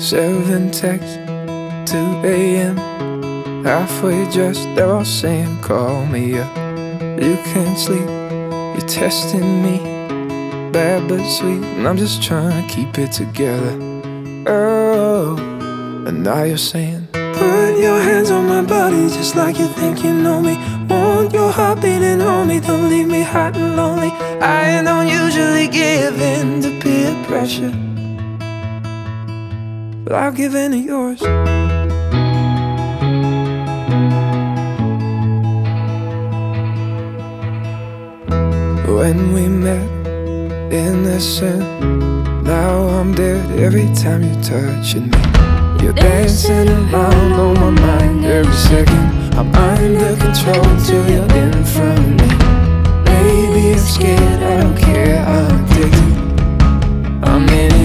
Seven texts, 2 a.m. Halfway dressed, they're all saying, Call me up. You can't sleep, you're testing me. Bad but sweet, and I'm just trying to keep it together. Oh, and now you're saying, Put your hands on my body just like you think you know me. Want your heart beating on me, don't leave me hot and lonely. I don't usually give in to peer pressure, but I'll give in to yours. When we met, innocent. Now I'm dead every time you're touching me. You're dancing around on my mind every second. I'm under control till you're in front of me. Baby, I'm scared, I don't care, I'm addicted. I'm in it.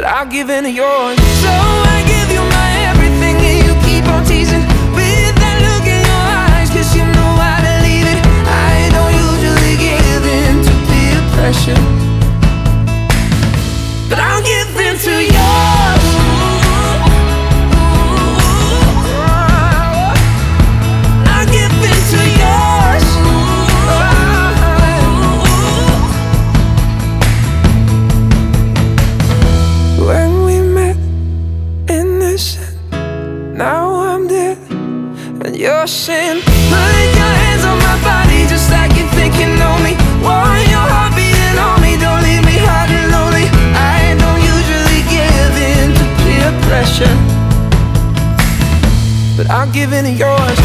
But I'll give in to yours. So I give you my everything, and you keep on teasing with that look in your eyes, 'cause you know it. I don't usually give in to peer pressure, but I'll give in to yours. And you're saying, Put your hands on my body just like you think you know me. Want your heart beating on me, don't leave me hot and lonely. I don't usually give in to peer pressure, but I'll give in to yours.